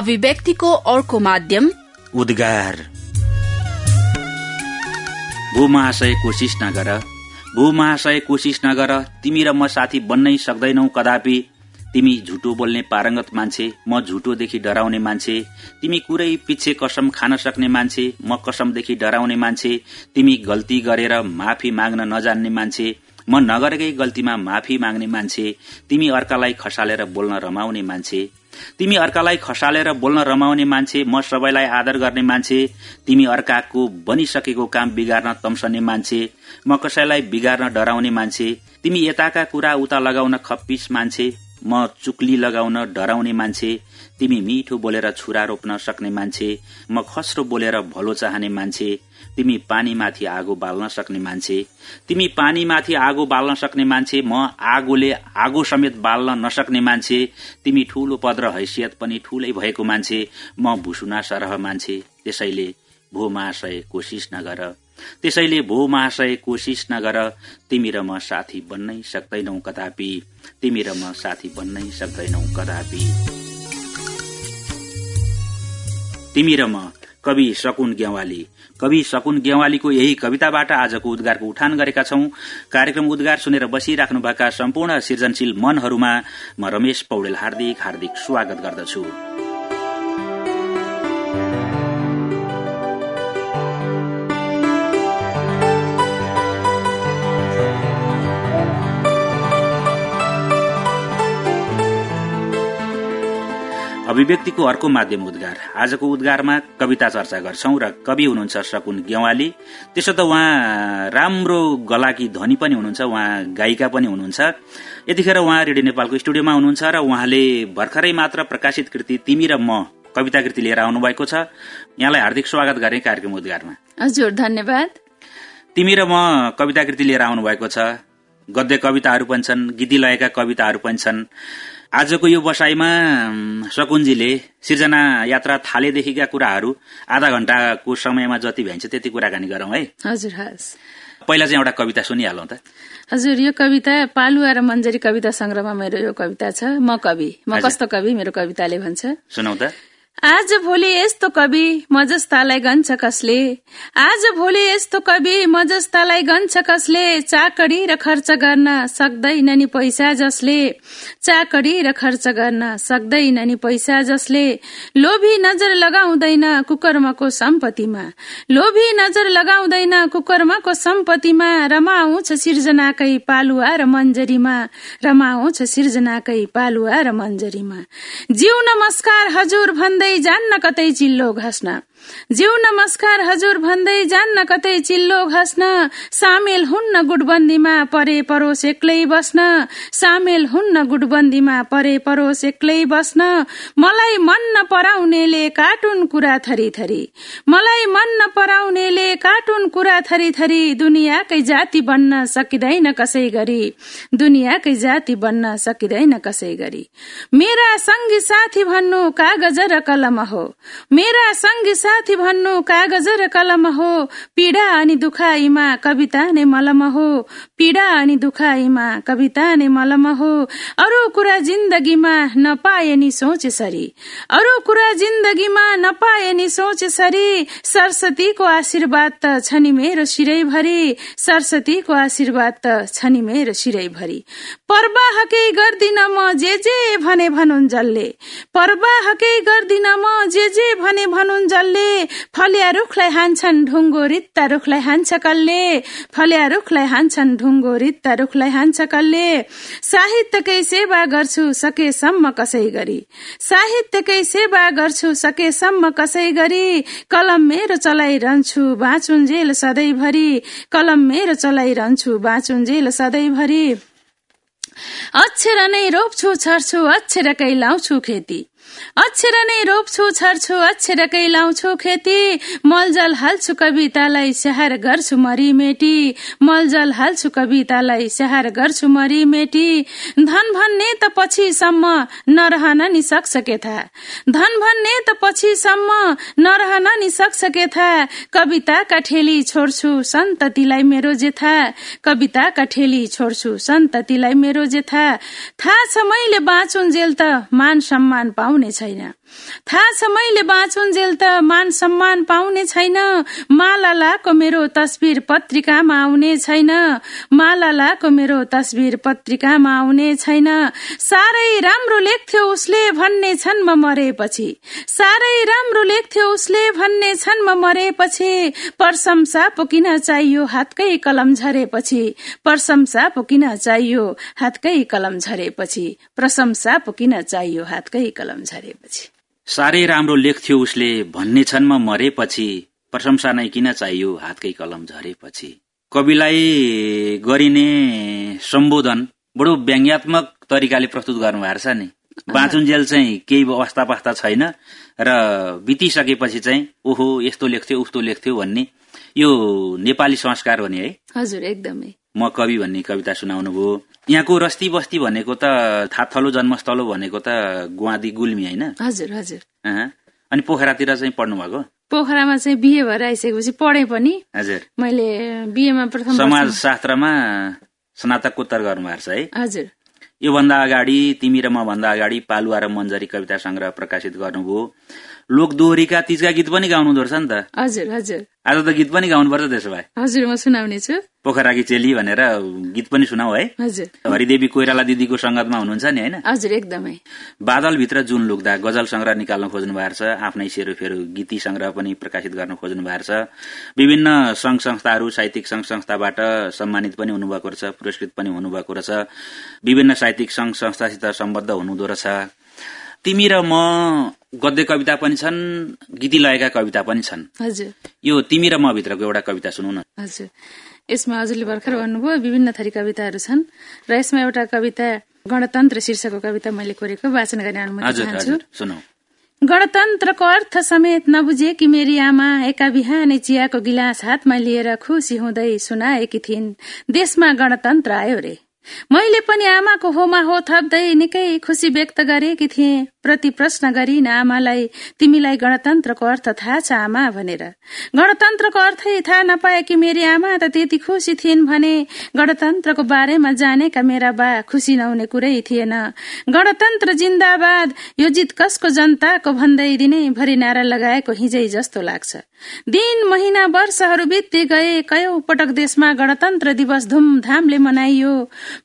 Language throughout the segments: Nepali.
अभिव्यक्तिको अर्को माध्यम उद्गार। भू महाशय कोसिस नगर। भू महाशय कोसिस नगर तिमी र म साथी बन्नै सक्दैनौ कदापि। तिमी झुटो बोल्ने पारङ्गत मान्छे म झुटोदेखि डराउने मान्छे। तिमी कुरै पिच्छे कसम खान सक्ने मान्छे म कसमदेखि डराउने मान्छे। तिमी गल्ती गरेर माफी माग्न नजान्ने मान्छे। म नगरेकै गल्तीमा माफी माग्ने मान्छे तिमी अर्कालाई खसालेर बोल्न रमाउने मान्छे। तिमी अर्कालाई खसालेर बोल्न रमाउने मान्छे म सबैलाई आदर गर्ने मान्छे। तिमी अर्काको बनिसकेको काम बिगार्न तम्सने मान्छे। म कसैलाई बिगार्न डराउने मान्छे। तिमी यताका कुरा उता लगाउन खप्पिस मान्छे। म चुक्ली लगाउन डराउने मान्छे तिमी मिठो बोलेर छुरा रोप्न सक्ने मान्छे म खस्रो बोलेर भलो चाहने मान्छे तिमी पानीमाथि आगो बाल्न सक्ने मान्छे तिमी पानीमाथि आगो बाल्न सक्ने मान्छे म आगोले आगो समेत बाल्न नसक्ने मान्छे तिमी ठूलो पद र हैसियत पनि ठूलै भएको मान्छे म भुसुना सरह मान्छे त्यसैले भो महाशय कोसिस नगर। त्यसैले भो महाशय कोसिस नगर तिमी र म साथी बन्नै सक्दैनौ कदापि। तिमी र म साथी बन्नै सक्दैनौ कदापि। तिमी र म कवि सकुन गेवाली कवि सकुन गेवालीको यही कविताबाट आजको उद्गारको उठान गरेका छौं। कार्यक्रम उद्गार सुनेर बसिराख्नुभएका सम्पूर्ण सृजनशील मनहरूमा म रमेश पौडेल हार्दिक हार्दिक स्वागत गर्दछु। अभिव्यक्तिको अर्को माध्यम उद्गार। आजको उद्गारमा कविता चर्चा गर्छौं र कवि हुनुहुन्छ सकुन गेवाली। त्यसो त उहाँ राम्रो गलाकी ध्वनि पनि हुनुहुन्छ उहाँ गायिका पनि हुनुहुन्छ। यतिखेर उहाँ रेडियो नेपालको स्टुडियोमा हुनुहुन्छ र उहाँले भर्खरै मात्र प्रकाशित कृति तिमी र म कविता कृति लिएर आउनु भएको छ। यहाँलाई हार्दिक स्वागत गरे कार्यक्रम उद्गारमा। हजुर धन्यवाद। तिमी र म कविता कृति लिएर आउनु भएको छ। गद्य कविताहरू पनि छन् गीती लयका कविताहरू पनि छन्। आजको यो बसाईमा सकुनजीले सिर्जना यात्रा थालेदेखिका कुराहरू आधा घण्टाको समयमा जति भ्याइन्छ त्यति कुराकानी गरौं है। हजुर हस्। पहिला चाहिँ एउटा कविता सुनिहालौं त। हजुर यो कविता पालुवा र मन्जरी कविता संग्रहमा मेरो यो कविता छ म कवि। म कस्तो कवि? मेरो कविताले भन्छ। सुनौ त। आज भोलि यस्तो कवि म जस्तालाई गन्छ कसले? आज भोलि यस्तो कवि म जस्तालाई गन्छ कसले? चाकडी र खर्च गर्न सक्दैन नि पैसा जसले। चाकडी र खर्च गर्न सक्दैन नि पैसा जसले। लोभी नजर लगाउँदैन कुकर्मको सम्पत्तिमा। लोभी नजर लगाउँदैन कुकर्मको सम्पत्तिमा। रमाउँछ सिर्जनाकै पालुवा र मन्जरीमा रमाउँछ सिर्जनाकै पालुवा र मन्जरीमा जिउ नमस्कार हजुर भन्दै जान्न कतै चिल्लो घस्न। जिउ नमस्कार हजुर भन्दै जान्न कतै चिल्लो घस्न सामेल हुन्न गुटबन्दीमा परे परोस एक्लै बस्न सामेल हुन्न गुटबन्दीमा परे परोस एक्लै बस्न मलाई मन नपराउनेले कार्टुन कुरा थरी थरी। मलाई मन नपराउनेले कार्टुन कुरा थरी थरी दुनियाँकै जाति बन्न सकिँदैन कसै गरी। दुनियाँकै जाति बन्न सकिँदैन कसै गरी। मेरा सङ्गी साथी भन्नु कागज र कलम हो। मेरा सङ्गी साथी भन्नु कागज र कलम हो। पीडा अनि दुखाइमा कविता नै मलम हो। पीडा अनि दुखाइमा कविता नै मलम हो। अरू कुरा जिन्दगीमा नपाए नि सोच सरी। अरू कुरा जिन्दगीमा नपाए नि सोच सरी। सरस्वतीको आशीर्वाद त छ नि मेरो भरी सरस्वतीको आशीर्वाद त छ नि मेरो भरी पर्वाहकै गर्दिन म जे जे भने भनुन् जसले। पर्वाहकै गर्दिन म जे जे भने भनुन् जसले फलिया रुखलाई हान्छन् ढुङ्गो रित्ता रुखलाई हान्छ कल्ले। फलिया रुखलाई हान्छन् ढुङ्गो रित्ता रुखलाई हान्छ कल्ले। साहित्यकै सेवा गर्छु सकेसम्म कसै गरी। साहित्यकै सेवा गर्छु सकेसम्म कसै गरी। कलम मेरो चलाइरहन्छु बाँचुन्जेल सधैँभरि। कलम मेरो चलाइरहन्छु बाँचुन्जेल सधैँभरि। अक्षर नै रोप्छु छर्छु अक्षरकै लाउँछु खेती। अक्षर नै रोप्छु छर्छु अक्षरकै लाउँछु खेती। मलजल हाल्छु कवितालाई स्याहार गर्छु मरिमेटी मलजल हाल्छु कवितालाई स्याहार गर्छु मरिमेटी धन भन्ने त पछिसम्म नरहन नि थाहा धन भन्ने त पछिसम्म नरहन नि सक्छ के थाहा कविताका ठेली छोड्छु सन्ततिलाई मेरो जेथा। कविताका ठेली छोड्छु सन्ततिलाई मेरो जेथा। थाहा छ मैले बाँचुन्जेल त मान सम्मान पाउने छैन। थाहा छ मैले बाँचुन्जेल त मान सम्मान पाउने छैन। मालालाको मेरो तस्बिर पत्रिकामा आउने छैन। मालालाको मेरो तस्बिर पत्रिकामा आउने छैन। साह्रै राम्रो लेख्थ्यो उसले भन्ने छन् म मरेपछि। साह्रै राम्रो लेख्थ्यो उसले भन्ने छन् म मरेपछि। प्रशंसा पो किन चाहियो हातकै कलम झरेपछि। प्रशंसा पो किन चाहियो हातकै कलम झरेपछि। प्रशंसा पो किन चाहियो हातकै कलम झरेपछि। साह्रै राम्रो लेख्थ्यो उसले। भन्ने छन् म मरेपछि प्रशंसा नै किन चाहियो हातकै कलम झरेपछि। कविलाई गरिने सम्बोधन बडो व्यङ्ग्यात्मक तरिकाले प्रस्तुत गर्नुभएको छ नि बाँचुन्जेल चाहिँ केही अवस्था पस्ता छैन र बितिसकेपछि चाहिँ ओहो यस्तो लेख्थ्यो उस्तो लेख्थ्यो भन्ने। यो नेपाली संस्कार हो नि है? हजुर एकदमै। म कवि भन्ने कविता सुनाउनु भयो। यहाँको रस्ती बस्ती भनेको त थाथलो जन्मस्थलो भनेको त गुवादी गुल्मी होइन? हजुर हजुर। अनि पोखरातिर चाहिँ पढ्नु भएको? पोखरामा चाहिँ बिहे भएर आइसकेपछि पढे पनि। हजुर। मैले बिहेमा प्रथम समाज शास्त्रमा स्नातकोत्तर गर्नुभएको छ है। हजुर। योभन्दा अगाडि तिमी र म भन्दा अगाडि पालुवा र मन्जरी कविता संग्रह प्रकाशित गर्नुभयो। लोक दोहोरीका तिजका गीत पनि गाउनु रहेछ नि त। हजुर हजुर। आज त गीत पनि गाउनुपर्छ त्यसो भए हजुर म सुनाउने छु। पोखराकी चेली भनेर गीत पनि सुनाऊ है। हजुर। हरिदेवी कोइराला दिदीको संगतमा हुनुहुन्छ नि होइन? हजुर एकदमै। बादलभित्र जुन लुक्दा गजल संग्रह निकाल्न खोज्नु भएको छ आफ्नै सेरोफेरो गीती संग्रह पनि प्रकाशित गर्न खोज्नु भएको छ। विभिन्न संघ संस्थाहरू साहित्यिक संघ संस्थाबाट सम्मानित पनि हुनुभएको रहेछ पुरस्कृत पनि हुनुभएको रहेछ। विभिन्न साहित्यिक संघ संस्थासित सम्बद्ध हुनुहुँदो रहेछ। तिमी र म गद्य कविता पनि छन् गीती लयका कविता पनि छन्। हजुर। यो तिमी र म भित्रको एउटा कविता सुनौ न। हजुर। यसमा हजुरले भर्खर भन्नुभयो विभिन्न थरी कविताहरू छन् र यसमा एउटा कविता गणतन्त्र शीर्षकको कविता मैले कोरेको वाचन गर्ने अनुमति चाहन्छु। गणतन्त्रको अर्थ समेत नबुझे कि मेरी आमा एका बिहानै चियाको गिलास हातमा लिएर खुसी हुँदै सुनाएकी थिइन् देशमा गणतन्त्र आयो रे। मैले पनि आमाको होमा हो थप्दै निकै खुसी व्यक्त गरेकी थिएँ। प्रति प्रश्न गरिन आमालाई तिमीलाई गणतन्त्रको अर्थ थाहा छ आमा? भनेर। गणतन्त्रको अर्थै थाहा नपाए कि मेरी आमा त त्यति खुसी थिइन् भने गणतन्त्रको बारेमा जानेका मेरा बा खुसी नहुने कुरै थिएन। गणतन्त्र जिन्दाबाद यो जित कसको जनताको भन्दै दिनैभरि नारा लगाएको हिजै जस्तो लाग्छ। दिन महिना वर्षहरू बित्दै गए कयौं पटक देशमा गणतन्त्र दिवस धुमधामले मनाइयो।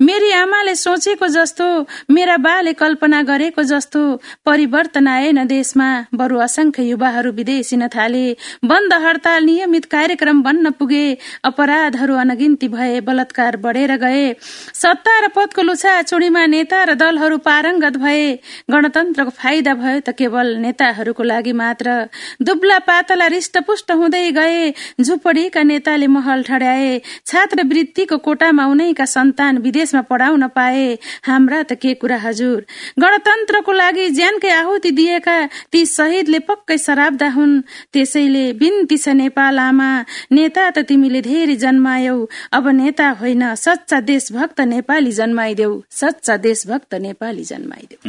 मेरी आमाले सोचेको जस्तो मेरा बाले कल्पना गरेको जस्तो परिवर्तन आएन देशमा। बरु असंख्य युवाहरू विदेशिन थाले। बन्द हड़ताल नियमित कार्यक्रम बन्न पुगे। अपराधहरू अनगिन्ती भए बलात्कार बढेर गए। सत्ता र पदको लुछा चुडीमा नेता र दलहरू पारंगत भए। गणतन्त्रको फाइदा भयो त केवल नेताहरूको लागि मात्र। दुब्ला पातला रिष्टपुष्ट हुँदै गए। झुपडीका नेताले महल ठड्याए। छात्रवृत्तिको कोटामा उनैका सन्तान विदेशमा पढाउन पाए। हाम्रा त के कुरा हजुर? गणतन्त्रको लागि ज्यानकै आहुति दिएका ती शहीदले पक्कै शराब्दा हुन्। त्यसैले बिन्ती छ नेपाल आमा नेता त तिमीले धेरै जन्मायौ। अब नेता होइन सच्चा देशभक्त नेपाली जन्माइदेऊ। सच्चा देशभक्त नेपाली जन्माइदेऊ।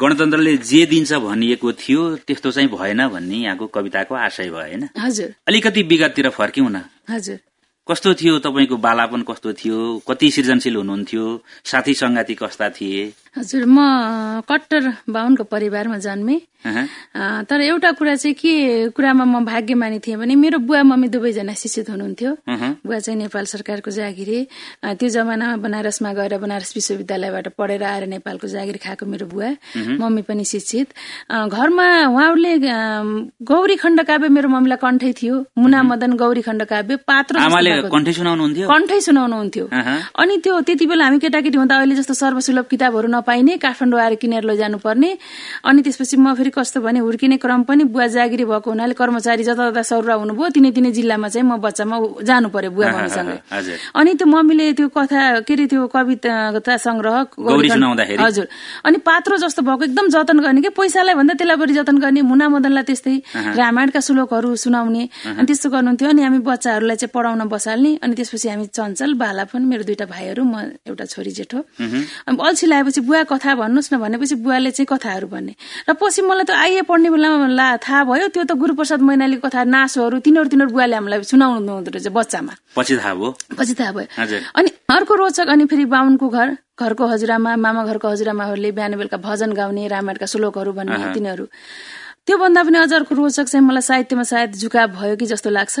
गणतन्त्रले जे दिन्छ भनिएको थियो त्यस्तो चाहिँ भएन भन्ने यहाँको कविताको आशय भयो होइन? हजुर। अलिकति विगततिर फर्क्यौँ न। हजुर। कस्तो थियो तपाईँको बालापन कस्तो थियो? कति सृजनशील हुनुहुन्थ्यो? साथी संगाती कस्ता थिए? हजुर म कट्टर बाहुनको परिवारमा जन्मे। तर एउटा कुरा चाहिँ के कुरामा म भाग्यमानी थिएँ भने मेरो बुवा मम्मी दुवैजना शिक्षित हुनुहुन्थ्यो। बुवा चाहिँ नेपाल सरकारको जागिरे। त्यो जमानामा बनारसमा गएर बनारस विश्वविद्यालयबाट पढेर आएर नेपालको जागिर खाएको मेरो बुवा। मम्मी पनि शिक्षित। घरमा उहाँहरूले गौरी खण्ड काव्य मेरो मम्मीलाई कण्ठै थियो। मुना मदन गौरी खण्ड काव्य पात्र कण्ठै सुनाउनुहुन्थ्यो? अनि त्यो त्यति बेला हामी केटाकेटी हुँदा अहिले जस्तो सर्वसुलभ किताबहरू नपाइने काठमाडौँ आएर किनेर लैजानु पर्ने अनि त्यसपछि म फेरि कस्तो भने हुर्किने क्रम पनि बुवा जागिरी भएको हुनाले कर्मचारी जता जता सरुवा हुनुभयो तिनै तिनै जिल्लामा चाहिँ म बच्चामा जानु पर्यो बुवा मम्मीसँग। अनि त्यो मम्मीले त्यो कथा के अरे त्यो कविता संग्रह हजुर। अनि पात्रो जस्तो भएको एकदम जतन गर्ने कि पैसालाई भन्दा त्यसलाई बढी जतन गर्ने मुना मदनलाई त्यस्तै रामायणका श्लोकहरू सुनाउने अनि त्यस्तो गर्नुहुन्थ्यो। अनि हामी बच्चाहरूलाई चाहिँ पढाउन बसाल्ने। अनि त्यसपछि हामी चञ्चल बाला पनि मेरो दुइटा भाइहरू म एउटा छोरी जेठो। अल्छी लगाएपछि बुवा कथा भन्नुहोस् न भनेपछि बुवाले चाहिँ कथाहरू भन्ने। र पछि मलाई त आइए पढ्ने बेलामा ला थाहा भयो त्यो त गुरुप्रसाद मैनालीको कथा नासोहरू तिनीहरू तिनीहरू बुवाले हामीलाई सुनाउनु हुँदो रहेछ बच्चामा। पछि थाहा भयो? पछि थाहा भयो। अनि अर्को रोचक अनि फेरि बाहुनको घर घरको हजुरआमा मामा घरको हजुरआमाहरूले बिहान बेलुका भजन गाउने रामायणका श्लोकहरू भन्ने तिनीहरू। त्योभन्दा पनि अझ अर्को रोचक चाहिँ मलाई साहित्यमा सायद झुकाव भयो कि जस्तो लाग्छ।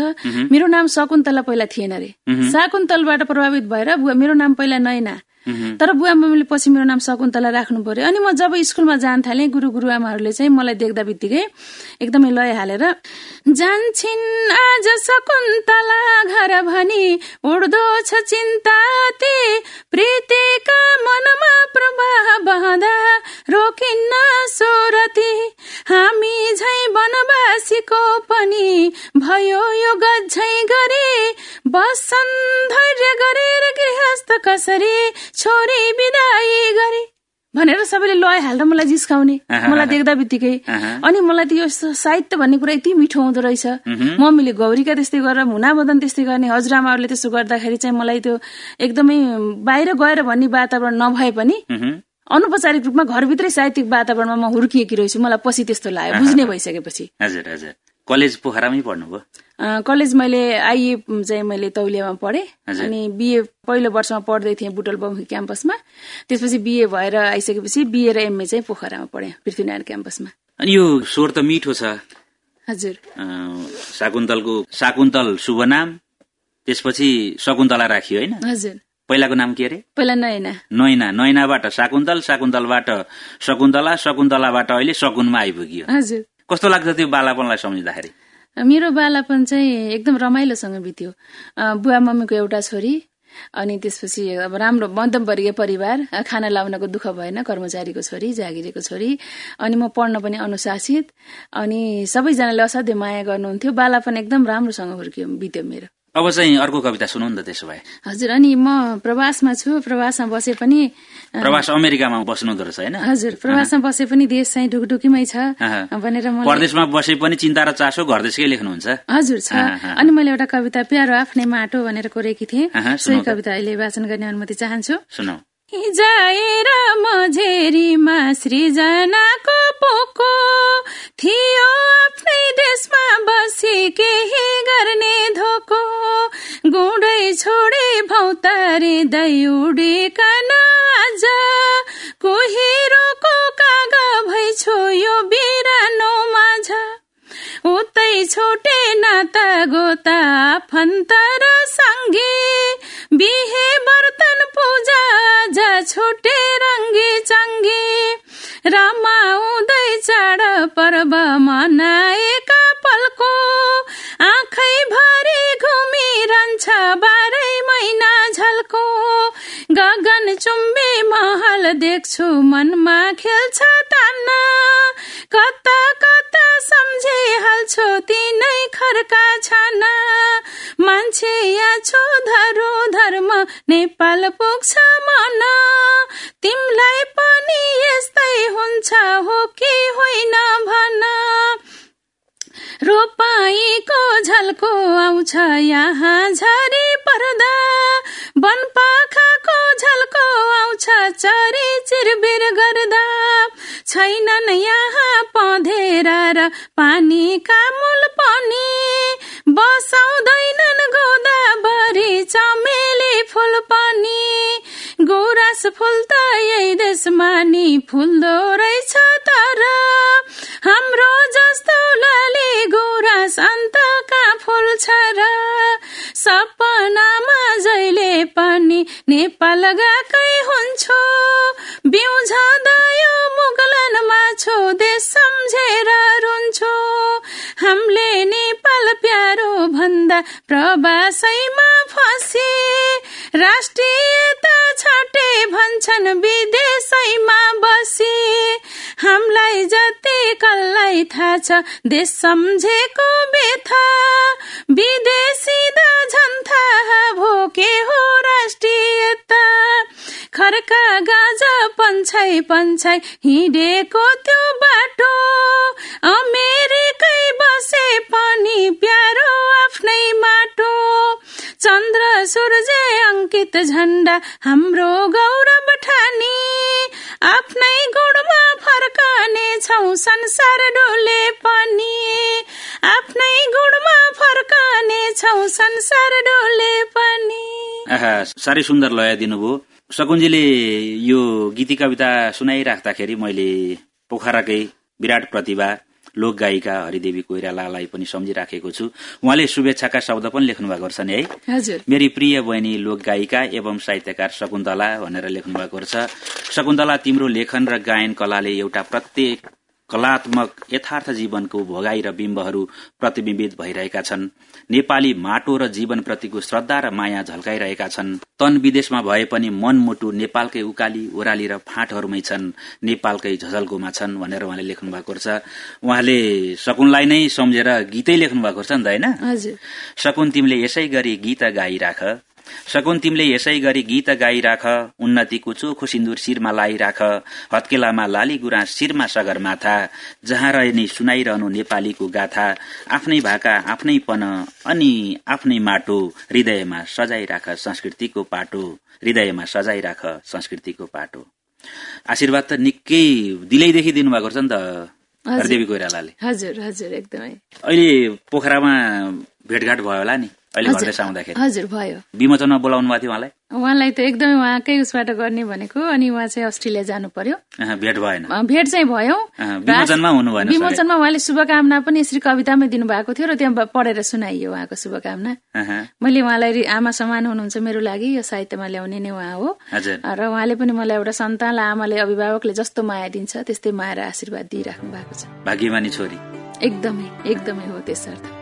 मेरो नाम शकुन्तला पहिला थिएन अरे शाकुन्तलबाट प्रभावित भएर मेरो नाम पहिला नैना। तर बुवा मम्मीले पछि मेरो नाम शकुन्तला राख्नु पर्यो अनि म जब स्कुलमा जान थालेँ गुरु गुरुआमाहरूले चाहिँ मलाई देख्दा बित्तिकै एकदमै लय हालेर जान्छन् आज शकुन्तला घर भनी उड्दो छ चिन्ता ते। प्रीतिका मनमा प्रवाह बहँदा रोकिन्न सोरती। हामी झै वनवासीको पनि भयो यो गझै गरे। बसन धैर्य गरेर गृहस्थ कसरी छोरी बिदाई गरे। भनेर सबैले लय हालेर मलाई जिस्काउने। मलाई देख्दा बित्तिकै। अनि मलाई त यो साहित्य भन्ने कुरा यति मिठो हुँदो रहेछ। मम्मीले गौरीका त्यस्तै गरेर मुनाबदन त्यस्तै गर्ने हजुरआमाहरूले त्यस्तो गर्दाखेरि चाहिँ मलाई त्यो एकदमै बाहिर गएर भन्ने वातावरण नभए पनि अनौपचारिक रूपमा घरभित्रै साहित्यिक वातावरणमा म हुर्किएकी रहेछु। मलाई पछि त्यस्तो लाग्यो। बुझ्ने भइसकेपछि। हजुर हजुर। कलेज पोखरामै पढ्नुभयो? कलेज मैले आइए चाहिँ मैले तौलियामा पढेँ। अनि बिए पहिलो वर्षमा पढ्दै थिएँ बुटल बमकी क्याम्पसमा। त्यसपछि बिए भएर आइसकेपछि बिए र एमए चाहिँ पोखरामा पढेँ पृथ्वीनारायण क्याम्पसमा। अनि यो स्वर त मिठो छ। हजुर। शाकुन्तलको शाकुन्तल शुभ नाम त्यसपछि शकुन्तला राखियो होइन? हजुर। पहिलाको नाम के अरे? पहिला नैना नैना नैनाबाट शाकुन्तल शाकुन्तलबाट शकुन्तला शकुन्तलाबाट अहिले सकुनमा आइपुग्यो। हजुर। कस्तो लाग्छ त्यो बालापनलाई सम्झिँदाखेरि? मेरो बालापन चाहिँ एकदम रमाइलोसँग बित्यो। बुवा मम्मीको एउटा छोरी अनि त्यसपछि अब राम्रो मध्यमवर्गीय परिवार खाना लाउनको दुःख भएन कर्मचारीको छोरी जागिरेको छोरी अनि म पढ्न पनि अनुशासित अनि सबैजनाले असाध्य माया गर्नुहुन्थ्यो। बालापन एकदम राम्रोसँग हुर्कियो बित्यो मेरो। अब चाहिँ अर्को कविता सुनौ नि त त्यसो भए। हजुर अनि म प्रवासमा छु। प्रवासमा बसे पनि प्रवास अमेरिकामा बस्नु रहेछ होइन? हजुर प्रवासमा बसे पनि देश चाहिँ ढुकढुकीमै छ। भनेर परदेशमा बसे पनि चिन्ता र चासो घर देशकै लेख्नुहुन्छ? हजुर छ। अनि मैले एउटा कविता प्यारो आफ्नै माटो भनेर कोरेकी थिएँ। सोही कविता अहिले वाचन गर्ने अनुमति चाहन्छु। सुनौ। जाएर मझेरीमा सृजनाको पोको थियो आफ्नै देशमा बसी केही गर्ने धोको। गुडै छोडे भौतारे दौडिकन आज कुहिरोको कागा भइछु यो बिरानो माझ। उतै छोटे नाता गोता फन्त र सङ्गी। बिहे बर्तन पूजा जा छोटे रङ्गी चङ्गी। रमाउँदै चाड पर्व मनाएका पल्को। आँखै भरि घुमिरहन्छ बाह्रै महिना झल्को। गगन चुम्बे महल देख्छु मनमा खेल्छ तान्न। कता कता सम्झिहाल्छौ तिनै खर्का छाना मान्छे या छो धरो धर्म नेपाल पुग्छ मन। तिमलाई पनि यस्तै हुन्छ हो कि होइन भन। रोपाईको झल्को आउँछ यहाँ झरी पर्दा। वनपाखाको झल्को आउँछ चरी चिरबिर गर्दा। छैनन् यहाँ पँधेरा र पानीका मूल पनि। बसाउँदैनन् गोदावरी चमेली फुल पनि। गुराँस फुल त यही देशमा नि फुल्दो रहेछ तर। हाम्रो जस्तो लाली गुराँस अन्त कहाँ फुल्छ र सपनामा जहिले पनि नेपाल गएकै हुन्छु। बिउझाउँदा यो मुगलनमा छु देश सम्झेर रुन्छु। हामीले नेपाल प्यारो भन्दा प्रवासैमा फसे। राष्ट्रियता छाटे भन्छन् विदेशैमा कसलाई थाहा छ। देश सम्झेको बेथा विदेशी दा झन्था भोके हो राष्ट्रियता। खर्का गाजा पन्छाइ पन्छाइ हिँडेको त्यो बाटो। अमेरिकै बसे पनि प्यारो आफ्नै माटो। चन्द्र सूर्य अङ्कित झण्डा हाम्रो गौरव ठानी। आफ्नै गुणमा फर्कने छौ संसार डोले पनि। आफ्नै गुणमा फर्कने छौ संसार डोले पनि। साह्रै सुन्दर लय दिनुभयो। सकुन्जीले यो गीती कविता सुनाइराख्दाखेरि मैले पोखराकै विराट प्रतिभा लोक गायिका हरिदेवी कोइरालालाई पनि सम्झिराखेको छु। उहाँले शुभेच्छाका शब्द पनि लेख्नु भएको छ नि है। मेरी प्रिय बहिनी लोक गायिका एवं साहित्यकार शकुन्तला भनेर लेख्नु भएको छ शकुन्तला तिम्रो लेखन र गायन कलाले एउटा प्रत्येक कलात्मक यथार्थ जीवनको भोगाई र बिम्बहरू प्रतिविम्बित भइरहेका छन्। नेपाली माटो र जीवनप्रतिको श्रद्धा र माया झल्काइरहेका छन्। तन विदेशमा भए पनि मनमुटु नेपालकै उकाली ओह्राली र फाँटहरूमै छन्। नेपालकै झझल्कोमा छन् भनेर उहाँले लेख्नु भएको छ उहाँले सकुनलाई नै सम्झेर गीतै लेख्नु भएको छ नि त होइन? सकुन तिमीले यसै गरी गीत गाइराख। सकुन तिमीले यसै गरी गीत गाइराख उन्नतिको चोखो सिन्दुर शिरमा लाइराख हत्केलामा लाली गुरा शिरमा सगरमाथा जहाँ रहे नि सुनाइरहनु नेपालीको गाथा आफ्नै भाका आफ्नै पन अनि आफ्नै माटो हृदयमा सजाइराख संस्कृतिको पाटो हृदयमा सजाइराख संस्कृतिको पाटो। आशीर्वाद त निकै दिलैदेखि दिनुभएको छ नि त हरदेवी कोइरालाले। हजुर हजुर एकदमै। अहिले पोखरामा भेटघाट भयो होला नि। अहिले घरले आउँदाखेरि। हजुर भयो। विमोचनमा बोलाउनु भएको थियो उहाँलाई? उहाँलाई त एकदमै उहाँकै उसबाट गर्ने भनेको अनि उहाँ चाहिँ अस्ट्रेलिया जानु पर्यो भेट भएन। भेट चाहिँ भयो। विमोचनमा हुनु भएन विमोचनमा उहाँले शुभकामना पनि यसरी कवितामै दिनुभएको थियो र त्यहाँ पढेर सुनाइयो उहाँको शुभकामना। मैले उहाँलाई आमा समान हुनुहुन्छ मेरो लागि यो साहित्यमा ल्याउने नै उहाँ हो। र उहाँले पनि मलाई एउटा सन्तानलाई आमाले अभिभावकले जस्तो माया दिन्छ त्यस्तै माया र आशीर्वाद दिइराख्नु भएको छ। भाग्यमानी छोरी। एकदमै एकदमै हो त्यसर्थ।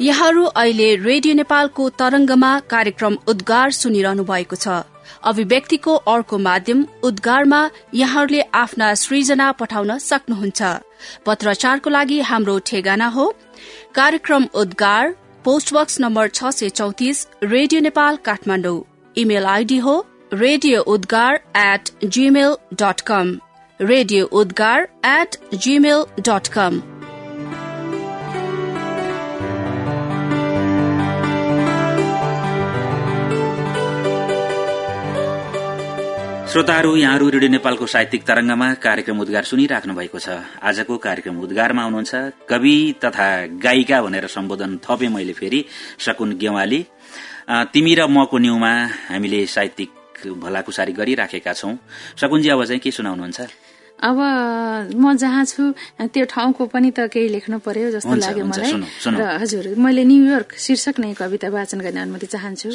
यहाँहरू अहिले रेडियो नेपालको तरंगमा कार्यक्रम उद्गार सुनिरहनु भएको छ। अभिव्यक्तिको अर्को माध्यम उद्गारमा यहाँहरूले आफ्ना सृजना पठाउन सक्नुहुन्छ। पत्रचारको लागि हाम्रो ठेगाना हो कार्यक्रम उद्गार पोस्टबक्स नम्बर छ सय चौतिस Radio Nepal Kathmandu. Email ID हो radio Udgar at Gmail dot com radio Udgar at Gmail dot com श्रोताहरू यहाँहरू रेडियो नेपालको साहित्यिक तरंगमा कार्यक्रम उद्गार सुनिराख्नु भएको छ। आजको कार्यक्रम उद्गारमा हुनुहुन्छ कवि तथा गायिका भनेर सम्बोधन थपे मैले फेरि सकुन गेवाली। तिमी र मको न्युमा हामीले साहित्यिक भलाकुसारी गरिराखेका छौं। सकुनजी अब चाहिँ के सुनाउनुहुन्छ? अब म जहाँ छु त्यो ठाउँको पनि त केही लेख्नु पर्यो जस्तो लाग्यो मलाई। र हजुर मैले न्युयोर्क शीर्षक नै कविता वाचन गर्ने अनुमति चाहन्छु।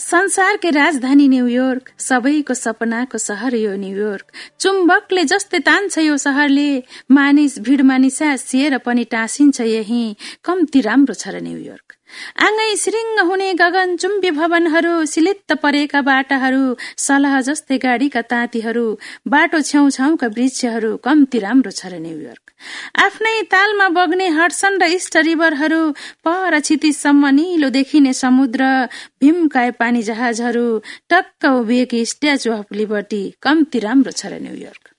संसारकै राजधानी न्युयोर्क सबैको सपनाको सहर यो न्युयोर्क चुम्बकले जस्तै तान्छ यो सहरले मानिस भिड मानिसा सिएर पनि टाँसिन्छ यही। कम्ती राम्रो छ र न्युयोर्क आँगै सिरिङ्ग हुने गगन चुम्बी भवनहरू सिलित्त परेका बाटाहरू सलह जस्तै गाडीका तातीहरू बाटो छेउछाउका वृक्षहरू कम्ती राम्रो छ र न्युयोर्क आफ्नै तालमा बग्ने हडसन र इष्ट रिभरहरू पर क्षितिसम्म निलो देखिने समुद्र भीमकाय पानी जहाजहरू टक्क उभिएकी स्ट्याचु अफ लिबर्टी कम्ती राम्रो छ र न्युयोर्क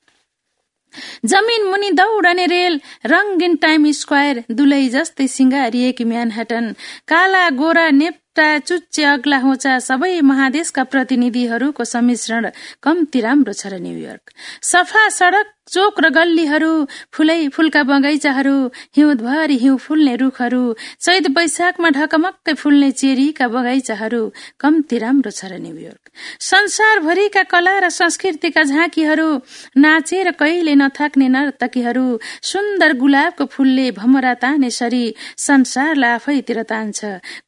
जमिन मुनि दौडने रेल रङ्गिन टाइम स्क्वायर दुलै जस्तै सिंगारिएकी म्यानहटन काला गोरा नेप्टा चुच्चे अग्ला होचा सबै महादेशका प्रतिनिधिहरूको सम्मिश्रण कम्ती राम्रो छ र न्युयोर्क सफा सड़क चोक र गल्लीहरू फुलै फुलका बगैँचाहरू हिउँदभरि हिउँ फुल्ने रुखहरू चैत वैशाखमा ढकमक्कै फुल्ने चेरीका बगैँचाहरू कम्ती राम्रो छ र न्युयोर्क संसारभरिका कला र संस्कृतिका झाँकीहरू नाचेर कहिले नथाक्ने नर्तकीहरू सुन्दर गुलाबको फुलले भमरा ताने सरी संसारलाई आफैतिर तान्छ।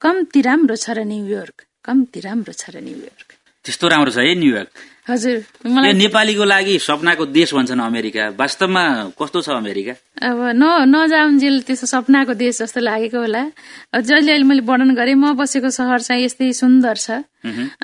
कम्ती राम्रो छ र न्युयोर्क कम्ती राम्रो छ र न्युयोर्क त्यस्तो राम्रो छ है न्युयोर्क हजुर मलाई नेपालीको लागि सपनाको देश भन्छन् अमेरिका। वास्तवमा कस्तो छ अमेरिका? अब न नजाउन्जेल त्यसो सपनाको देश जस्तो लागेको होला। जहिले अहिले मैले वर्णन गरेँ म बसेको सहर चाहिँ यस्तै सुन्दर छ।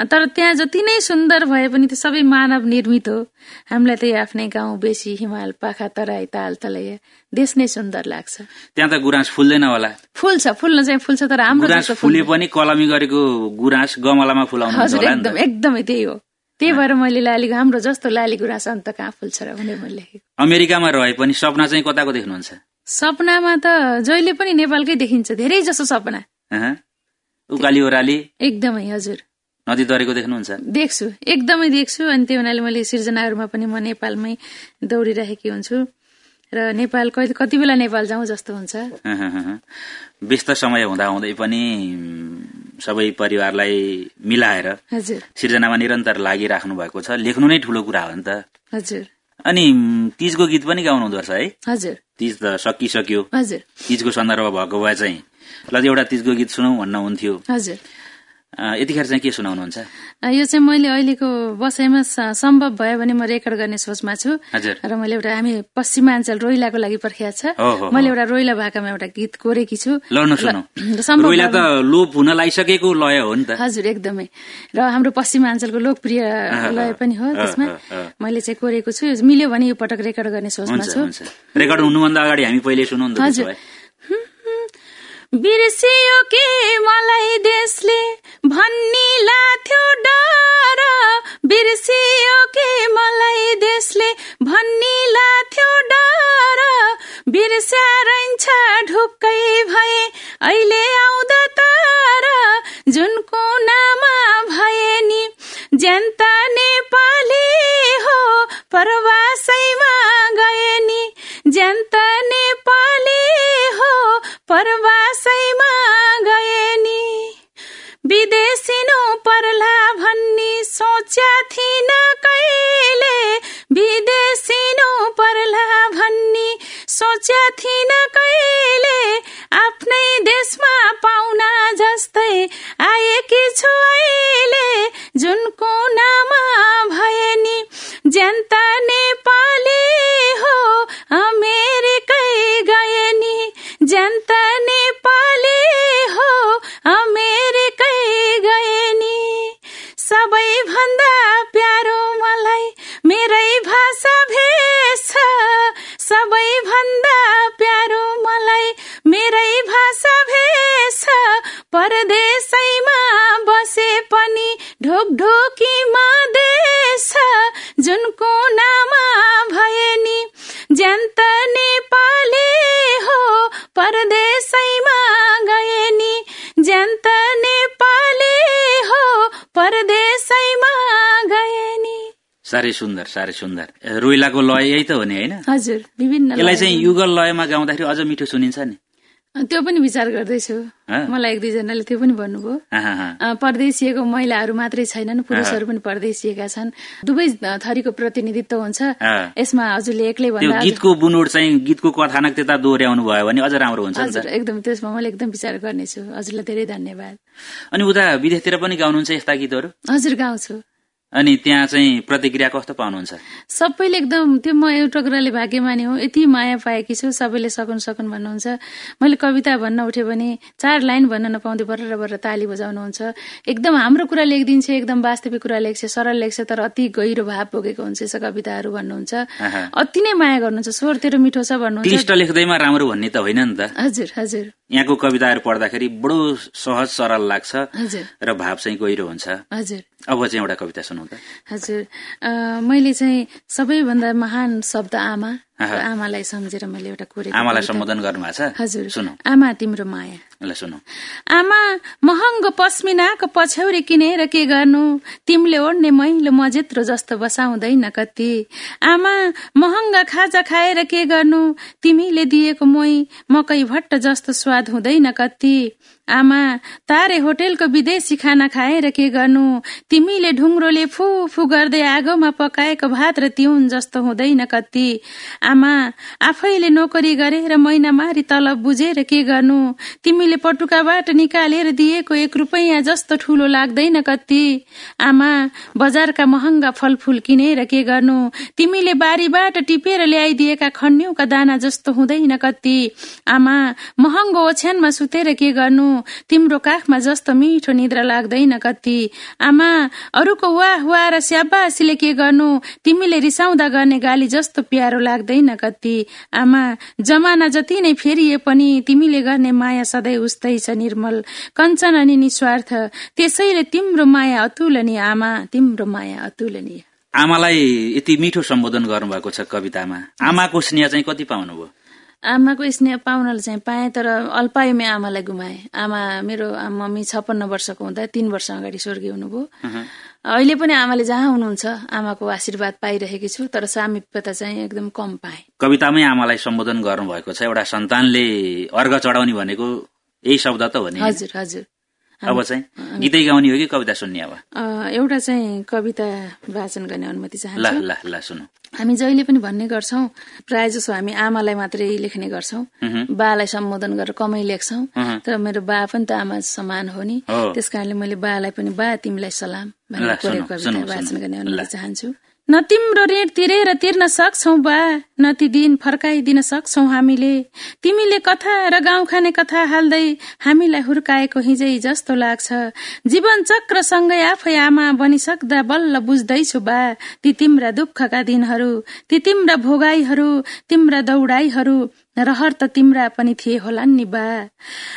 तर त्यहाँ जति नै सुन्दर भए पनि त्यो सबै मानव निर्मित हो। हामीलाई त्यही आफ्नै गाउँ बेसी हिमाल पाखा तराई ताल तलैया देश नै सुन्दर लाग्छ। त्यहाँ त गुराँस फुल्दैन होला। फुल्छ फुल्न चाहिँ फुल्छ तर हाम्रो फुले पनि कलमी गरेको गुराँस गमलामा फुलाउनु हजुर एकदम एकदमै त्यही हो। त्यही भएर मैले लाली हाम्रो जस्तो लाली गुराँस अन्त कहाँ फुल्छ र भनेर मैले अमेरिकामा रहे पनि सपना चाहिँ कताको देख्नुहुन्छ? सपनामा त जहिले पनि नेपालकै देखिन्छ धेरै जसो सपना। उकाली ओह्राली? एकदमै हजुर। नदी तरेको देख्नुहुन्छ? देख्छु एकदमै देख्छु अनि त्यो हुनाले मैले सिर्जनाहरूमा पनि म नेपालमै दौडिरहेकी हुन्छु। र नेपाल कति बेला नेपाल जाउँ जस्तो हुन्छ। व्यस्त समय हुँदा हुँदै पनि सबै परिवारलाई मिलाएर सिर्जनामा निरन्तर लागिराख्नु भएको छ। लेख्नु नै ठुलो कुरा हो नि त। हजुर। अनि तीजको गीत पनि गाउनु हुँदो रहेछ है? हजुर। तीज त सकिसक्यो। हजुर। तीजको सन्दर्भ भएको भए चाहिँ ल एउटा तीजको गीत सुनौ भन्न हुन्थ्यो हजुर। यतिखेर चाहिँ के सुनाउनुहुन्छ? यो चाहिँ मैले अहिलेको बसाइमा सम्भव भयो भने म रेकर्ड गर्ने सोचमा छु। र मैले एउटा हामी पश्चिमाञ्चल रोइलाको लागि पर्खिया छ। मैले एउटा रोइला भाकामा एउटा गीत कोरेकी छु। रोइला त लोप हुन लागिसकेको लय हो नि त। हजुर एकदमै। र हाम्रो पश्चिमाञ्चलको लोकप्रिय लय पनि हो त्यसमा। मैले चाहिँ कोरेको छु। मिल्यो भने यो पटक रेकर्ड गर्ने सोचमा छु। रेकर्ड हुनुभन्दा अगाडि हामी पहिले सुनाउनु हजुर। बिर्सियो के मलाई देशले भन्नी लाथ्यो डर। बिर्सियो के मलाई देशले भन्नी लाथ्यो डर। बिर्स्या रहन्छ ढुक्कै भए अहिले आउँदा तर। जुन कुनामा भए नि ज्यान्त नेपाली हो प्रवासैमा गए नि ज्यान्त नेपाली हो परवासैमा ढोकढोकीमा देश जुन कोनामा भए नि ज्यान्त नेपाली हो परदेशैमा गए नि ज्यान्त नेपाली हो परदेशैमा गए नि साह्रै सुन्दर साह्रै सुन्दर। रोइलाको लय यही त हो नि होइन? हजुर विभिन्न यसलाई चाहिँ युगल लयमा गाउँदाखेरि अझ मिठो सुनिन्छ नि। त्यो पनि विचार गर्दैछु। मलाई एक दुईजनाले त्यो पनि भन्नुभयो। परदेशिएको महिलाहरू मात्रै छैनन् पुरुषहरू पनि परदेशिएका छन्। दुवै थरीको प्रतिनिधित्व हुन्छ। यसमा हजुरले एक्लै भन्दा गीतको बुनोड चाहिँ गीतको कथानक त्यता दोहोऱ्याउनु भयो भने अझ राम्रो हुन्छ एकदम त्यसमा मैले एकदम विचार गर्नेछु। हजुरलाई धेरै धन्यवाद। अनि उता विदेशतिर पनि गाउनुहुन्छ यस्ता गीतहरू? हजुर गाउँछु। अनि त्यहाँ चाहिँ प्रतिक्रिया कस्तो पाउनुहुन्छ? सबैले एकदम त्यो म एउटा कुराले भाग्यमानी हो। यति माया पाएकी छु सबैले सकुन सकुन भन्नुहुन्छ। मैले कविता भन्न उठ्यो भने चार लाइन भन्न नपाउँदै बर्र बर्र ताली बजाउनुहुन्छ। एकदम हाम्रो कुरा लेखिदिन्छ एकदम वास्तविक कुरा लेख्छ सरल लेख्छ तर अति गहिरो भाव बोकेको हुन्छ यसो कविताहरू भन्नुहुन्छ। अति नै माया गर्नुहुन्छ। स्वर तेरो मिठो छ भन्नुहुन्छ। लेख्दैमा राम्रो भन्ने त होइन नि त। हजुर हजुर। यहाँको कविताहरू पढ्दाखेरि बडो सहज सरल लाग्छ र भाव चाहिँ गहिरो हुन्छ। हजुर। अब चाहिँ एउटा कविता सुनौ त। हजुर। मैले चाहिँ सबैभन्दा महान शब्द आमा। आमालाई सम्झेर मैले एउटा कोरेको आमालाई। सम्बोधन गर्नुभएको छ? हजुर। सुनौ। आमा तिम्रो माया। ल सुनौ। आमा महँगो पस्मिनाको पछ्यौरी किनेर के गर्नु? तिमीले ओढ्ने मैलो म जेत्रो जस्तो बसाउँदैन कति। आमा महँगा खाजा खाएर के गर्नु? तिमीले दिएको मोही मकै भट्ट जस्तो स्वाद हुँदैन कति। आमा तारे होटेलको विदेशी खाना खाएर के गर्नु? तिमीले ढुङ्ग्रोले फु फु गर्दै आगोमा पकाएको भात र तिउन जस्तो हुँदैन कति। आमा आफैले नोकरी गरेर महिनामारी तलब बुझेर के गर्नु? तिमीले पटुकाबाट निकालेर दिएको एक रुपैयाँ जस्तो ठुलो लाग्दैन कति। आमा बजारका महँगा फलफूल किनेर के गर्नु? तिमीले बारीबाट टिपेर ल्याइदिएका खन्युका दाना जस्तो हुँदैन कति। आमा महँगो ओछ्यानमा सुतेर के गर्नु? तिम्रो काखमा जस्तो मिठो निद्रा लाग्दैन कति। आमा अरूको वाह वाह र स्याबासीले के गर्नु? तिमीले रिसाउँदा गर्ने गाली जस्तो प्यारो लाग्दैन कति। आमा जमाना जति नै फेरिए पनि तिमीले गर्ने माया सधैँ उस्तै छ निर्मल। कञ्चन अनि निस्वार्थ त्यसैले तिम्रो माया अतुलनीय आमा तिम्रो माया अतुलनीय। आमालाई यति मिठो सम्बोधन गर्नुभएको छ कवितामा। आमाको स्नेह चाहिँ कति पाउनुभयो? आमाको स्नेह पाउनलाई चाहिँ पाएँ तर अल्पायुमै आमालाई गुमाएँ। आमा मेरो मम्मी छप्पन्न वर्षको हुँदा तीन वर्ष अगाडि स्वर्गीय हुनुभयो। अहिले पनि आमाले जहाँ हुनुहुन्छ आमाको आशीर्वाद पाइरहेकी छु तर सामिप्यता चाहिँ एकदम कम पाएँ। कवितामै आमालाई सम्बोधन गर्नुभएको छ एउटा सन्तानले अर्घ चढाउने भनेको यही शब्द त हो नि। हजुर हजुर। अब चाहिँ गीतै गाउने हो कि कविता सुन्ने अब? एउटा चाहिँ कविता वाचन गर्ने अनुमति ल चाहन्छु। ल ल सुनौ हामी जहिले पनि भन्ने गर्छौं प्राय जसो हामी आमालाई मात्रै लेख्ने गर्छौं बालाई सम्बोधन गरेर कमै लेख्छौं तर मेरो बा पनि त आमा समान हो नि। त्यस कारणले मैले बालाई पनि बा तिमीलाई सलाम भनेर वाचन। गर्ने। अनुमति चाहन्छु न तिम्रो ऋण तिरेर तिर्न सक्छौ बा। न ती दिन फर्काइदिन सक्छौ हामीले। तिमीले कथा र गाउँ खाने कथा हाल्दै हामीलाई हुर्काएको हिजै जस्तो लाग्छ। जीवन चक्रसँगै आफै आमा बनिसक्दा बल्ल बुझ्दैछु बा। ती तिम्रा दुःखका दिनहरू ती तिम्रा भोगाईहरू तिम्रा दौडाईहरू रहर त तिम्रा पनि थिए होलान् नि बा।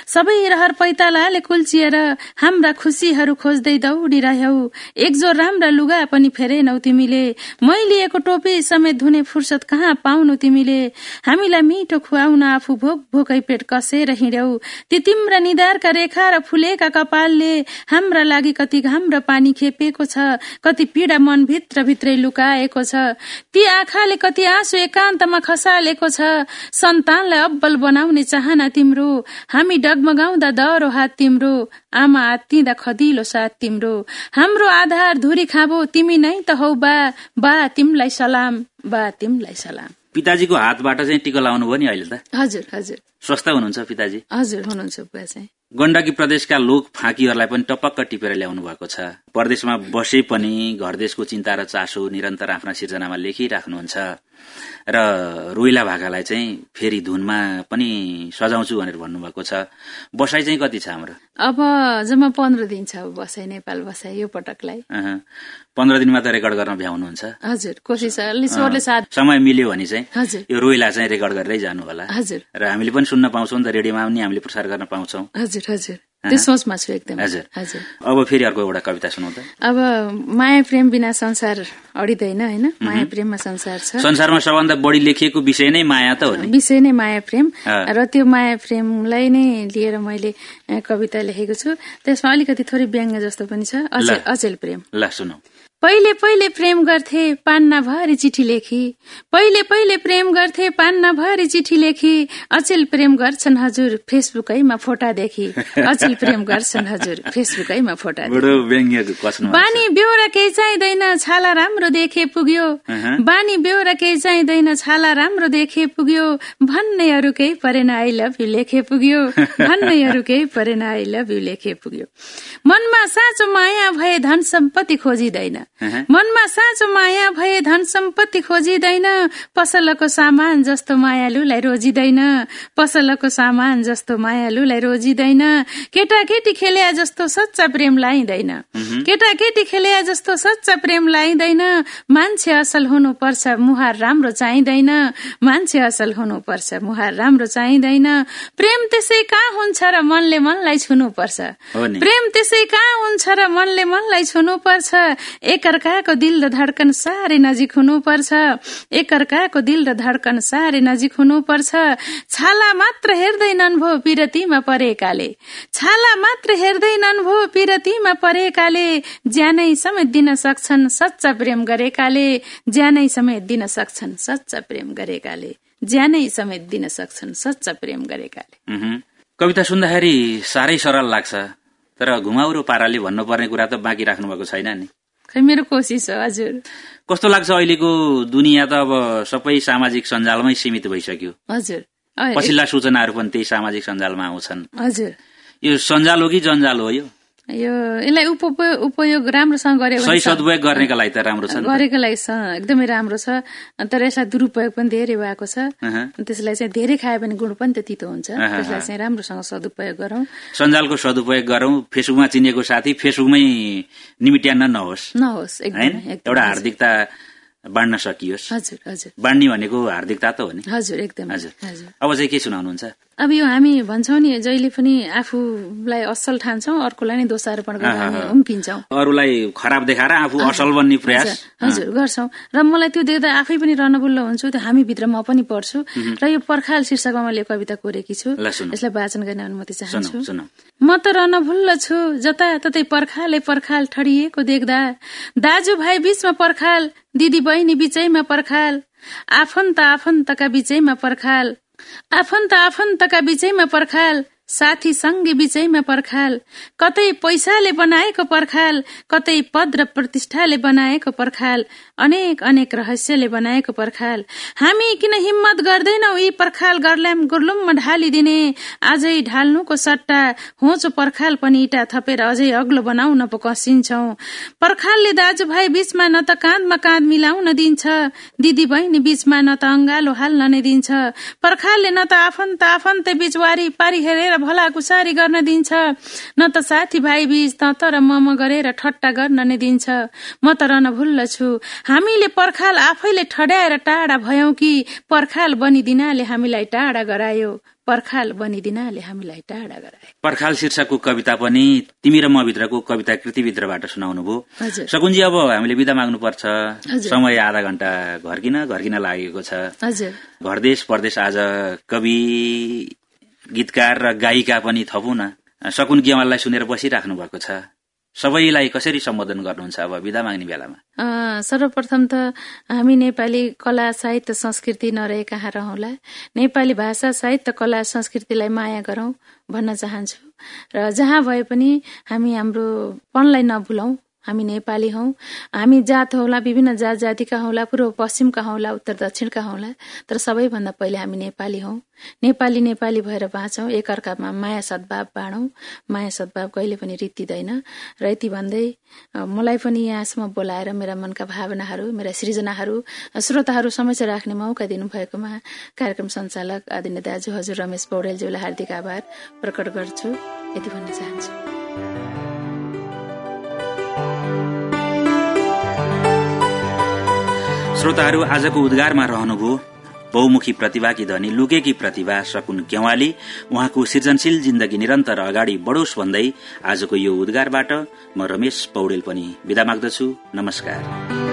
सबै रहर पैतालाले कुल्चिएर हाम्रा खुसीहरू खोज्दै दौडिरह्यौ। एक जोर राम्रा लुगा पनि फेरेनौ तिमीले। मैलिएको टोपी समेत धुने फुर्सद कहाँ पाउनु तिमीले? हामीलाई मिठो खुवाउन आफू भोक भोकै पेट कसेर हिँड्यौ। ती तिम्रा निधारका रेखा र फुलेका कपालले हाम्रा लागि कति घाम र पानी खेपेको छ कति पीडा मन भित्र भित्रै लुकाएको छ। ती आँखाले कति आँसु एकान्तमा खसालेको छ। सन्तानलाई अब्बल बनाउने चाहना तिम्रो। हामी डगमगाउँदा दह्रो हात तिम्रो। आमा आत्तिँदा खदिलो साथ तिम्रो। हाम्रो आधार धुरी खाबो तिमी नै त हौ बा। बा तिमीलाई सलाम। बा तिमीलाई सलाम। पिताजीको हातबाट चाहिँ टिका लाउनु भयो नि अहिले त? हजुर हजुर। स्वस्थ हुनुहुन्छ पिताजी? हजुर हुनुहुन्छ बुवा चाहिँ। गण्डकी प्रदेशका लोक फाँकीहरूलाई पनि टपक्क टिपेर ल्याउनु भएको छ। परदेशमा बसे पनि घर देशको चिन्ता र चासो निरन्तर आफ्ना सिर्जनामा लेखिराख्नुहुन्छ। र रोइला भाकालाई चाहिँ फेरि धुनमा पनि सजाउँछु भनेर भन्नुभएको छ। बसाइ चाहिँ कति छ हाम्रो? अब जम्मा पन्ध्र दिन छ बसाइ नेपाल बसाइ यो पटकलाई। पन्ध्र दिनमा त रेकर्ड गर्न भ्याउनुहुन्छ। हजुर कोसिस ईश्वरले साथ समय मिल्यो भने चाहिँ यो रोइला चाहिँ रेकर्ड गरेरै जानु होला हजुर। र हामीले पनि सुन्न पाउँछौँ नि त रेडियोमा पनि हामीले प्रसार गर्न पाउँछौँ। हजुर हजुर। त्यो सोचमा छु एकदम। हजुर। हजुर। अब फेरि अर्को एउटा कविता सुनौ त। अब माया प्रेम बिना संसार अडिँदैन होइन? माया प्रेममा संसार छ। संसारमा सबभन्दा बढी लेखिएको विषय नै माया त हो विषय नै माया प्रेम। र त्यो माया प्रेमलाई नै लिएर मैले कविता लेखेको छु। त्यसमा अलिकति थोरै व्यङ्ग्य जस्तो पनि छ। अचेल प्रेम। ल सुनौ। पहिले पहिले प्रेम गर्थे पान्ना भरि चिठी लेखी। पहिले पहिले प्रेम गर्थे पान्ना भरि चिठी लेखी। अचेल प्रेम गर्छन् हजुर फेसबुकैमा फोटा देखि। अचेल प्रेम गर्छन् हजुर फेसबुकैमा फोटा बानी बेहोरा केही चाहिँदैन छाला राम्रो देखे पुग्यो। बानी बेहोरा केही चाहिँदैन छाला राम्रो देखे पुग्यो। भन्नेहरू केही परेन आई लभ यु लेखे पुग्यो। भन्नेहरू केही परेन आई लभ यु लेखे पुग्यो। मनमा साँचो माया भए धन सम्पत्ति खोजिँदैन। मनमा साँचो माया भए धन सम्पत्ति खोजिँदैन। पसलको सामान जस्तो मायालुलाई रोजिँदैन। पसलको सामान जस्तो मायालुलाई रोजिँदैन। केटाकेटी खेल्या जस्तो सच्चा प्रेम लाइँदैन। केटाकेटी खेल्या जस्तो सच्चा प्रेम लाइँदैन। मान्छे असल हुनुपर्छ मुहार राम्रो चाहिँदैन। मान्छे असल हुनुपर्छ मुहार राम्रो चाहिँदैन। प्रेम त्यसै कहाँ हुन्छ र मनले मनलाई छुनुपर्छ? प्रेम त्यसै कहाँ हुन्छ र मनले मनलाई छुनुपर्छ? एक एकअर्काको दिल र धड्कन साह्रै नजिक हुनुपर्छ। एकअर्काको दिल र धड्कन साह्रै नजिक हुनुपर्छ। छाला मात्र हेर्दैनन् भो पिरतीमा परेकाले। छाला मात्र हेर्दैनन् भो पिरतीमा परेकाले। ज्यानै समेत दिन सक्छन् सच्चा प्रेम गरेकाले। ज्यानै समेत दिन सक्छन् सच्चा प्रेम गरेकाले। ज्यानै समेत दिन सक्छन् सच्चा प्रेम गरेकाले। कविता सुन्दाखेरि साह्रै सरल लाग्छ। तर घुमाउरो पाराले भन्नुपर्ने कुरा त बाँकी राख्नु भएको छैन नि। खै मेरो कोसिस हो हजुर। कस्तो लाग्छ अहिलेको दुनियाँ त अब सबै सामाजिक सञ्जालमै सीमित भइसक्यो। हजुर। पछिल्ला सूचनाहरू पनि त्यही सामाजिक सञ्जालमा आउँछन्। हजुर। यो सञ्जाल हो कि जन्जाल हो यो? यो यसलाई उपयोग राम्रोसँग गरे सही सदुपयोग गर्नेका लागि त राम्रो छ गरेको लागि एकदमै राम्रो छ। तर यसलाई दुरुपयोग पनि धेरै भएको छ। त्यसलाई चाहिँ धेरै खायो भने गुण पनि त तितो हुन्छ त्यसलाई चाहिँ राम्रोसँग सदुपयोग गरौँ। सञ्जालको सदुपयोग गरौँ। फेसबुकमा चिनेको साथी फेसबुकमै निमिट्यान्न नहोस्। नहोस् एउटा हार्दिकता बाँड्न सकियोस्। हजुर हजुर। बाँड्ने भनेको हार्दिकता त हो नि। हजुर एकदम हजुर। अब चाहिँ के सुनाउनुहुन्छ? अब यो हामी भन्छौँ नि जहिले पनि आफूलाई असल ठान्छौँ अर्कोलाई नै दोषारोपण गरेर अरूलाई खराब देखाएर आफू असल बन्ने प्रयास। हजुर गर्छौँ। र मलाई त्यो देख्दा आफै पनि रनबुल्ल हुन्छु त्यो हामी भित्र म पनि पढ्छु र यो पर्खाल शीर्षकमा मैले कविता कोरेकी छु। यसलाई वाचन गर्ने अनुमति चाहन्छु। म त रनभुल्ल छु जता ततै पर्खाले पर्खाल ठडिएको देख्दा। दाजुभाइ बीचमा पर्खाल दिदी बहिनी बिचैमा पर्खाल। आफन्त आफन्तका बिचैमा पर्खाल। आफन्त आफन्तका बिचैमा पर्खाल। साथी सँगै बिचैमा पर्खाल। कतै पैसाले बनाएको पर्खाल कतै पद र प्रतिष्ठाले बनाएको पर्खाल अनेक अनेक रहस्यले बनाएको पर्खाल। हामी किन हिम्मत गर्दैनौ यी पर्खाल गर्ल्याम गुर्लुममा ढालिदिने? आजै ढाल्नुको सट्टा होचो पर्खाल पनि इटा थपेर अझै अग्लो बनाउन पो कसिन्छौ। पर्खालले दाजुभाइ बीचमा न त काँधमा काँध मिलाउन दिन्छ दिदी बहिनी बीचमा न त अङ्गालो हाल्न नै दिन्छ। पर्खालले न त आफन्त आफन्त बीच वारी पारी हेरेर भला कुसारी गर्न दिन्छ। न त साथीभाइ बीच त तर मम गरेर ठट्टा गर्न नै दिन्छ। म त रन भुल्ल छु। हामीले पर्खाल आफैले ठड्याएर टाढा भयौं कि पर्खाल बनिदिनाले हामीलाई टाढा गरायो। पर्खाल बनिदिनाले हामीलाई टाढा गरायो। पर्खाल शीर्षकको कविता पनि तिमी र म भित्रको कविता कृतिभित्रबाट सुनाउनु भयो सकुनजी अब हामीले विदा माग्नु पर्छ समय आधा घण्टा घर्किन घर्किन लागेको छ। घरदेश परदेश आज कवि गीतकार र गायिका पनि थपौँ न सकुन गेवाललाई सुनेर बसिराख्नु भएको छ? सबैलाई कसरी सम्बोधन गर्नुहुन्छ अब? विदा माग्ने बेलामा। सर्वप्रथम त हामी नेपाली कला साहित्य संस्कृति नरहे कहाँ रहौँला नेपाली भाषा साहित्य कला संस्कृतिलाई माया गरौँ भन्न चाहन्छु। र जहाँ भए पनि हामी हाम्रो पनलाई नभुलौँ हामी नेपाली हौ। हामी जात हौला विभिन्न जात जातिका हौला पूर्व पश्चिमका हौला उत्तर दक्षिणका हौला तर सबैभन्दा पहिले हामी नेपाली हौ। नेपाली नेपाली भएर बाँचौँ एकअर्कामा माया सद्भाव बाँडौँ। माया सद्भाव कहिले पनि रित्तिँदैन। र यति भन्दै मलाई पनि यहाँसम्म बोलाएर मेरा मनका भावनाहरू मेरा सृजनाहरू श्रोताहरू समक्ष राख्ने मौका दिनुभएकोमा कार्यक्रम सञ्चालक आदरणीय दाजु हजुर रमेश पौडेलज्यूलाई हार्दिक आभार प्रकट गर्छु। यति भन्न चाहन्छु। श्रोताहरू आजको उद्गारमा रहनुभयो बहुमुखी प्रतिभाकी धनी लुकेकी प्रतिभा सकुन केवाली उहाँको सृजनशील जिन्दगी निरन्तर अगाडि बढोस् भन्दै आजको यो उद्गारबाट म रमेश पौडेल पनि विदा माग्दछु। नमस्कार।